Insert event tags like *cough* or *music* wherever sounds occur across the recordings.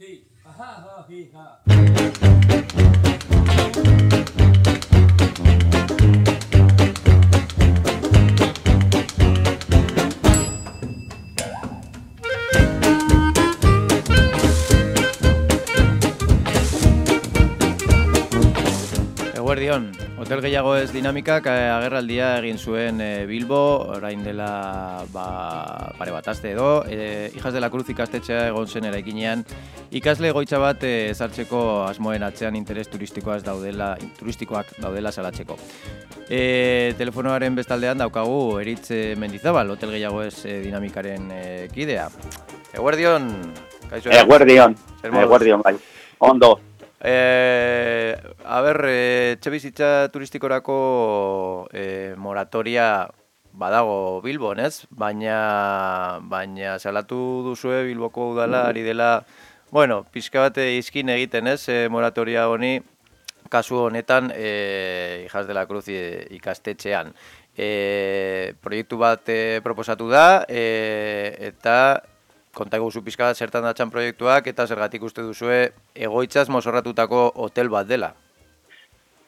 He, ha ha he ha. Hotel gehiago ez dinamikak eh, agerraldia egin zuen eh, Bilbo, orain dela ba, pare bat aste edo, eh, Hijas de la Cruz ikastetxea egon zen eraikinean, ikasle goitza bat ezartzeko asmoen atzean interes turistikoaz daudela, turistikoak daudela salatzeko. E, telefonoaren bestaldean daukagu Eritz Mendizabal, hotel gehiago ez dinamikaren eh, kidea. Eguerdion, kaixo? Eguerdion, eguerdion bai. Ondo, Eh, a ber, etxe bizitza turistikorako eh, moratoria badago Bilbon, ez? Baina, baina salatu duzue Bilboko udala ari dela, bueno, pixka bate izkin egiten, ez? Eh, moratoria honi, kasu honetan, eh, Hijas de la Cruz ikastetxean. Eh, proiektu bat eh, proposatu da, eh, eta konta eguzu pixka bat zertan datxan proiektuak eta zergatik uste duzue egoitzaz mozorratutako hotel bat dela.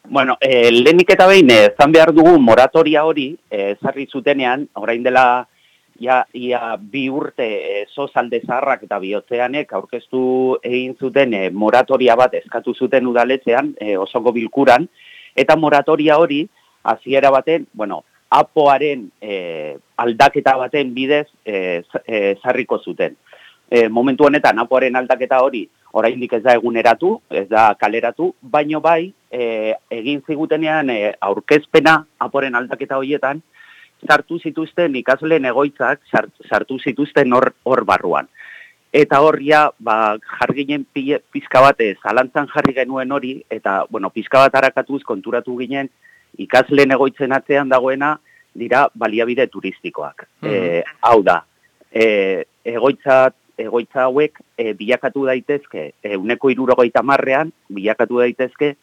bueno, e, lehenik eta behin, eh, zan behar dugu moratoria hori, eh, ezarri zutenean, orain dela ja, ia bi urte e, zozalde zaharrak eta bihotzeanek aurkeztu egin zuten eh, moratoria bat eskatu zuten udaletzean, eh, osoko bilkuran, eta moratoria hori, hasiera baten, bueno, apoaren eh, aldaketa baten bidez eh, z- eh, zarriko zuten. E, momentu honetan apoaren aldaketa hori oraindik ez da eguneratu, ez da kaleratu, baino bai e, egin zigutenean e, aurkezpena aporen aldaketa horietan sartu zituzten ikasleen egoitzak sart- sartu zituzten hor hor barruan. Eta hor ja, ba, jarginen pizka bat zalantzan jarri genuen hori, eta, bueno, pizka bat harakatuz konturatu ginen, ikasleen egoitzen atzean dagoena, dira baliabide turistikoak. Mhm. E, hau da, e, egoitza, egoitza hauek e, bilakatu daitezke, euneko irurogeita marrean, bilakatu daitezke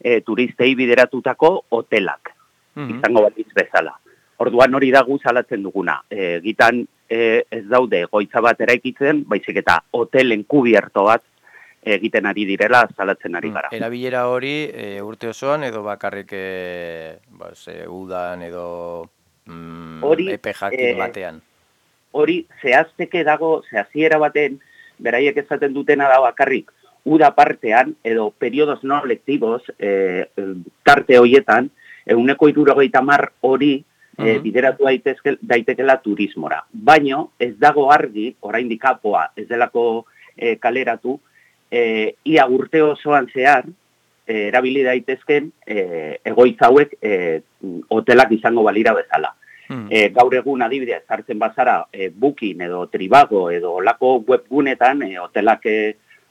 e, turistei bideratutako hotelak Mhm. izango balitz bezala. Orduan hori da salatzen duguna. E, gitan e, ez daude goitza bat eraikitzen, baizik eta hotel enkubierto bat egiten ari direla salatzen ari gara. Erabilera hori e, urte osoan edo bakarrik e, ba, ze, udan edo mm, Hori, epe jakin eh, batean. Hori zehazteke dago, zehaztiera baten, beraiek esaten dutena da bakarrik, uda partean edo periodos no lectivos e, tarte hoietan, euneko irurogeita mar hori e, Mhm. bideratu daitezke, daitekela turismora. Baino, ez dago argi, oraindik apoa ez delako e, kaleratu, e, ia urte osoan zehar, e, erabili daitezken e, egoitza hauek e, hotelak izango balira bezala. Mhm. E, gaur egun adibidez, sartzen bazara e, Booking edo Tribago edo olako webgunetan, e, hotelak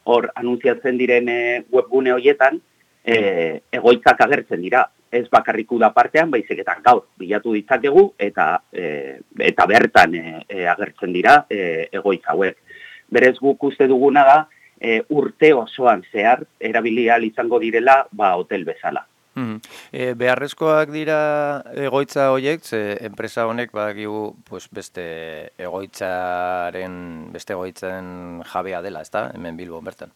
hor anuntziatzen diren e, webgune horietan, e, egoitzak agertzen dira. Ez bakarrik da partean, baizik eta gaur bilatu ditzakegu eta e, eta bertan e, e, agertzen dira e, egoitza hauek. Berez guk uste duguna da e, urte osoan zehar erabili ahal izango direla ba hotel bezala. Mhm. E, beharrezkoak dira egoitza horiek, ze enpresa honek badakigu pues, beste egoitzaren, beste egoitzaren jabea dela, ezta? Hemen Bilbon bertan.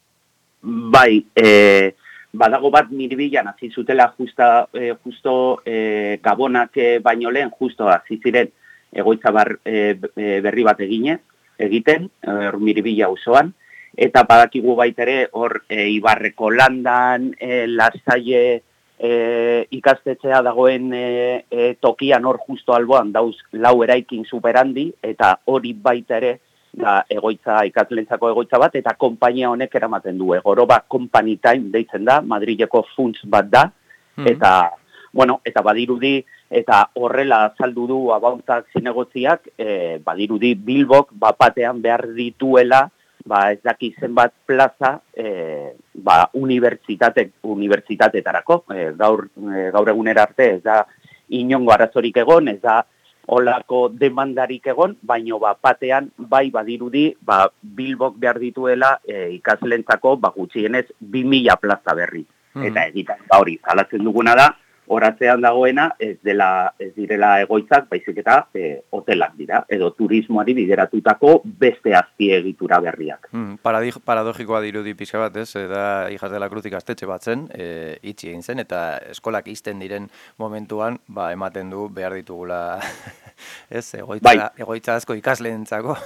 Bai, e, badago bat miribilan hasi zutela justa, e, justo e, gabonak e, baino lehen, justo hasi ziren egoitza bar, e, e, berri bat eginez, egiten, hor miribila auzoan eta badakigu baitere hor e, Ibarreko landan, e, lasaie e, ikastetxea dagoen e, e, tokian hor justo alboan dauz lau eraikin superhandi, eta hori baita ere da egoitza ikaslentzako egoitza bat eta konpainia honek eramaten du. Egoroba Company Time deitzen da, Madrileko funts bat da Mhm. eta bueno, eta badirudi eta horrela azaldu du abautzak zinegotziak, e, badirudi Bilbok bapatean behar dituela ba ez daki zenbat plaza e, ba unibertsitate unibertsitatetarako e, gaur e, gaur egunera arte ez da inongo arazorik egon, ez da olako demandarik egon, baino bapatean bai badirudi ba Bilbok behar dituela e, ikaslentzako ba gutxienez 2000 plaza berri. Mhm. Eta egiten ba hori zalatzen duguna da horatzean dagoena ez dela ez direla egoitzak baizik eta e, hotelak dira edo turismoari bideratutako beste azpiegitura berriak. Hmm, paradogikoa dirudi pixka bat, ez? Da hijas de la cruz ikastetxe batzen, e, itxi egin zen eta eskolak izten diren momentuan, ba ematen du behar ditugula, *laughs* ez? Egoitza, bai. egoitza asko ikasleentzako.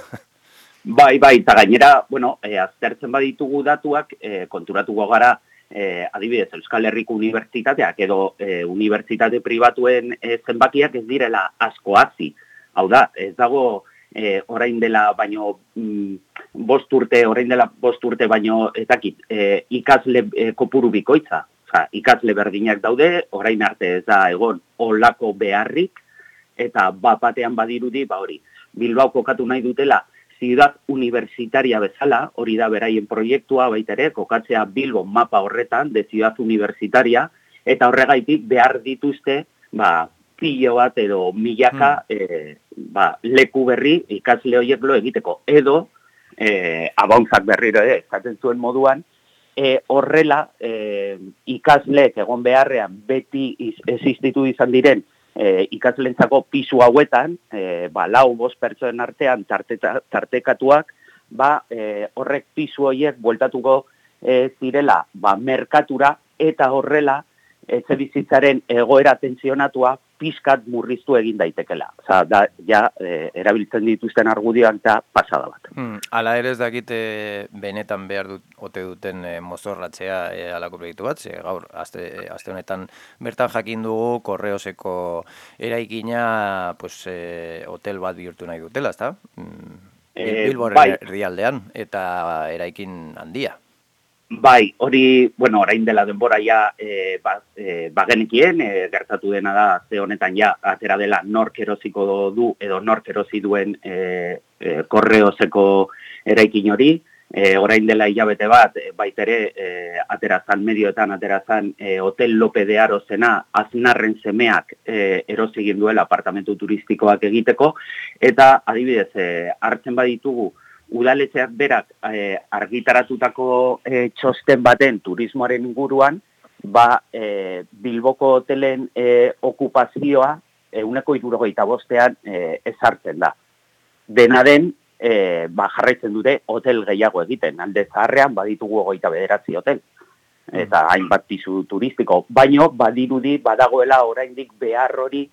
Bai, bai, eta gainera, bueno, e, aztertzen baditugu datuak, e, konturatuko gara, e, adibidez, Euskal Herriko Unibertsitateak edo e, Unibertsitate Pribatuen e, zenbakiak ez direla asko hazi. Hau da, ez dago e, orain dela baino mm, bost urte, orain dela bost urte baino etakit, e, ikasle e, kopuru bikoitza. Oza, ikasle berdinak daude, orain arte ez da egon olako beharrik, eta bat batean badirudi, ba hori, Bilbao kokatu nahi dutela, ziudad universitaria bezala, hori da beraien proiektua baita ere, kokatzea Bilbo mapa horretan, de ciudad universitaria, eta horregaitik behar dituzte, ba, pilo bat edo milaka hmm. e, ba, leku berri ikasle horiek lo egiteko. Edo, e, abauntzak berriro ere, eskaten zuen moduan, e, horrela e, ikasleek egon beharrean beti existitu izan diren e, ikaslentzako pisu hauetan, e, ba, lau bost pertsoen artean tartekatuak, ba, e, horrek pisu horiek bueltatuko e, zirela ba, merkatura eta horrela etxe bizitzaren egoera tensionatua pizkat murriztu egin daitekela. Osa, da, ja, e, erabiltzen dituzten argudioak eta pasada bat. Hmm, ala ere ez dakite benetan behar dut, ote duten e, mozorratzea e, alako proiektu bat, ze, gaur, azte, azte honetan bertan jakin dugu korreoseko eraikina pues, e, hotel bat bihurtu nahi dutela, ezta? Mm, e, Bilbor bai. erdialdean eta eraikin handia. Bai, hori, bueno, orain dela denbora ja e, ba, e, bagenekien, e, gertatu dena da, ze honetan ja, atera dela nork erosiko du, edo nork erosi duen e, e, korreozeko eraikin hori, e, orain dela hilabete bat, baitere, e, aterazan medioetan, aterazan e, Hotel Lope de Arozena, aznarren semeak e, erosi duela apartamentu turistikoak egiteko, eta adibidez, e, hartzen baditugu, udaletxeak berak e, argitaratutako e, txosten baten turismoaren inguruan, ba, e, Bilboko hotelen e, okupazioa euneko irurogeita bostean e, ezartzen da. Dena den, e, ba, jarraitzen dute hotel gehiago egiten, alde zaharrean baditugu ogoita bederatzi hotel eta mm. hainbat pisu turistiko, baino badirudi badagoela oraindik behar hori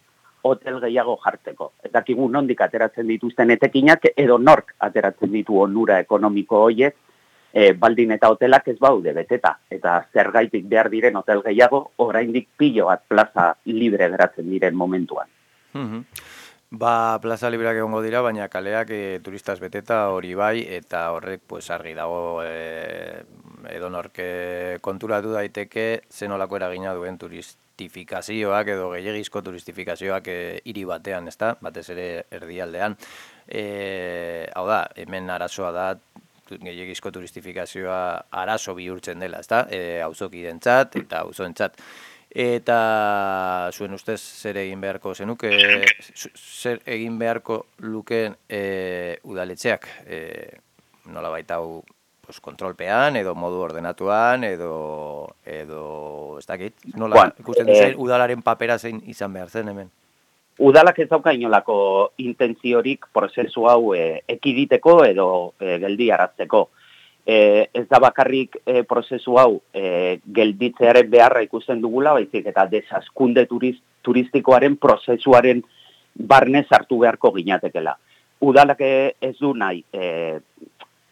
hotel gehiago jartzeko. Eta kigu nondik ateratzen dituzten etekinak edo nork ateratzen ditu onura ekonomiko hoiek, e, baldin eta hotelak ez baude beteta. Eta zergaitik behar diren hotel gehiago, oraindik pilo bat plaza libre geratzen diren momentuan. Mm Ba, plaza libreak egongo dira, baina kaleak e, turistas beteta hori bai, eta horrek pues, argi dago e, edo norke konturatu daiteke zenolako eragina duen turist, turistifikazioak edo gehiagizko turistifikazioak e, hiri batean, ezta? Batez ere erdialdean. E, hau da, hemen arazoa da gehiagizko turistifikazioa arazo bihurtzen dela, ezta? E, auzoki dentzat eta auzoentzat. Eta zuen ustez zer egin beharko zenuke, zer egin beharko lukeen e, udaletxeak, e, nola baita hau pues, kontrolpean, edo modu ordenatuan, edo, edo ez dakit, nola, Juan, ikusten eh, udalaren papera zein izan behar zen hemen? Udalak ez dauka inolako intentziorik prozesu hau eh, ekiditeko edo eh, geldi arazteko. Eh, ez da bakarrik eh, prozesu hau eh, gelditzearen beharra ikusten dugula, baizik eta desaskunde turist, turistikoaren prozesuaren barnez hartu beharko ginatekela. Udalak eh, ez du nahi eh,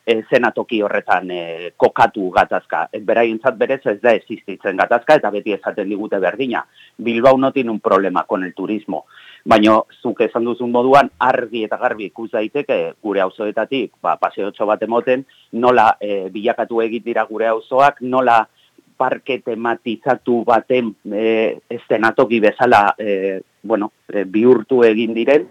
e, zenatoki horretan e, kokatu gatazka. E, beraientzat berez ez da existitzen gatazka eta beti esaten digute berdina. Bilbao no un problema con el turismo. Baina zuk esan duzun moduan argi eta garbi ikus daiteke gure auzoetatik, ba paseotxo bat emoten, nola e, bilakatu egit dira gure auzoak, nola parke tematizatu baten e, estenatoki bezala e, bueno, e, bihurtu egin diren,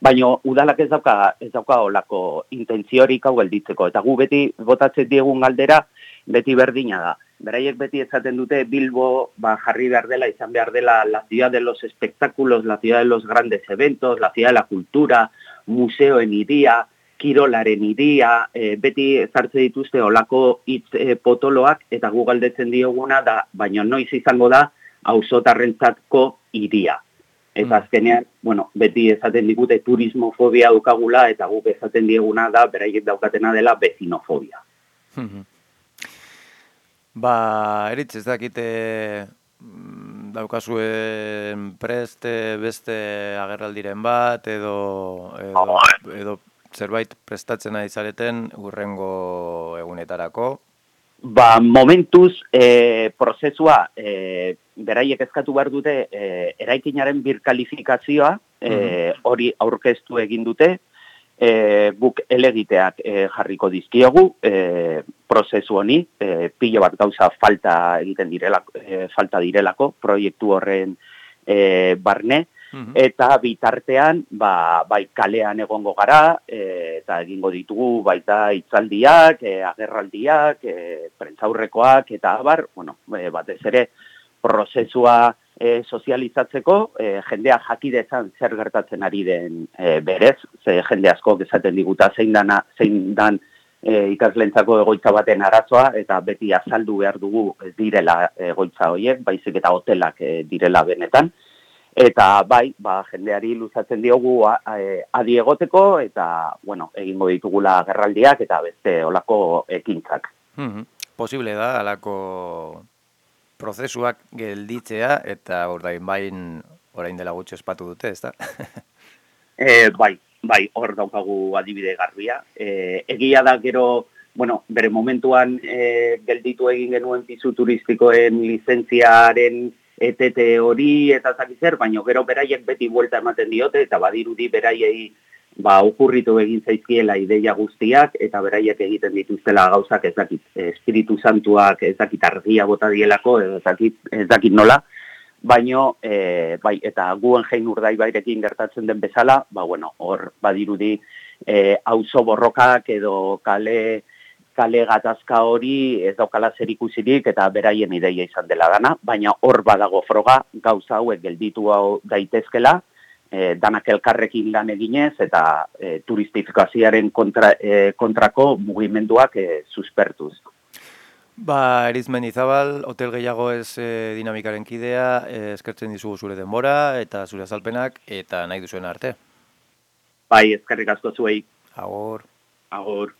Baina udalak ez dauka ez dauka olako intentziorik hau gelditzeko eta gu beti botatzen diegun galdera beti berdina da. Beraiek beti esaten dute Bilbo ba, jarri behar dela, izan behar dela la ciudad de los espectáculos, la ciudad de los grandes eventos, la ciudad de la cultura, museoen idia, kirolaren idia, e, beti zartze dituzte olako hitz e, potoloak eta gu galdetzen dioguna da, baina noiz izango da auzotarrentzatko iria. Eta Mm. azkenean, bueno, beti esaten digute turismofobia dukagula eta guk esaten dieguna da beraiek daukatena dela bezinofobia. Mhm. Ba, eritz, ez dakite mm, daukazuen preste beste agerraldiren bat edo, edo, edo zerbait prestatzen ari zareten urrengo egunetarako. Ba, momentuz, e, prozesua, e, beraiek eskatu behar dute, e, eraikinaren birkalifikazioa, e, hori aurkeztu egin dute, e, guk elegiteak e, jarriko dizkiogu, e, prozesu honi, e, pilo bat gauza falta egiten direlako, e, falta direlako, proiektu horren e, barne, Mhm. Eta bitartean, ba, bai kalean egongo gara, e, eta egingo ditugu baita hitzaldiak, e, agerraldiak, e, prentzaurrekoak, eta abar, bueno, e, batez ere, prozesua e, sozializatzeko, e, jendea jakidezan zer gertatzen ari den e, berez, ze jende asko esaten diguta zein, dana, zein dan e, ikaslentzako egoitza baten arazoa, eta beti azaldu behar dugu ez direla egoitza horiek, baizik eta hotelak e, direla benetan, Eta bai, ba, jendeari luzatzen diogu a, adi egoteko eta, bueno, egingo ditugula gerraldiak eta beste olako ekintzak. Mhm. Posible da, alako prozesuak gelditzea eta ordain bain orain dela gutxi espatu dute, ezta? *laughs* E, bai, bai, hor daukagu adibide garbia. E, egia da gero, bueno, bere momentuan e, gelditu egin genuen pizu turistikoen lizentziaren etete hori eta zakizer, baina gero beraiek beti buelta ematen diote eta badirudi beraiei ba okurritu egin zaizkiela ideia guztiak eta beraiek egiten dituztela gauzak ez dakit espiritu santuak ez dakit argia bota dielako ez dakit ez dakit nola. Baino e, bai eta guen jein urdaibairekin gertatzen den bezala ba bueno hor badirudi e, auzo borrokak edo kale kale gatazka hori ez daukala zer ikusirik eta beraien ideia izan dela dana, baina hor badago froga gauza hauek gelditu hau daitezkela, e, danak elkarrekin lan eginez eta e, turistifikazioaren kontra, e, kontrako mugimenduak e, suspertuz. Ba, Eriz Mendizabal, hotel gehiago ez e, dinamikaren kidea, e, eskertzen dizugu zure denbora eta zure azalpenak eta nahi duzuen arte. Bai, eskerrik asko zuei. Agor. Agor.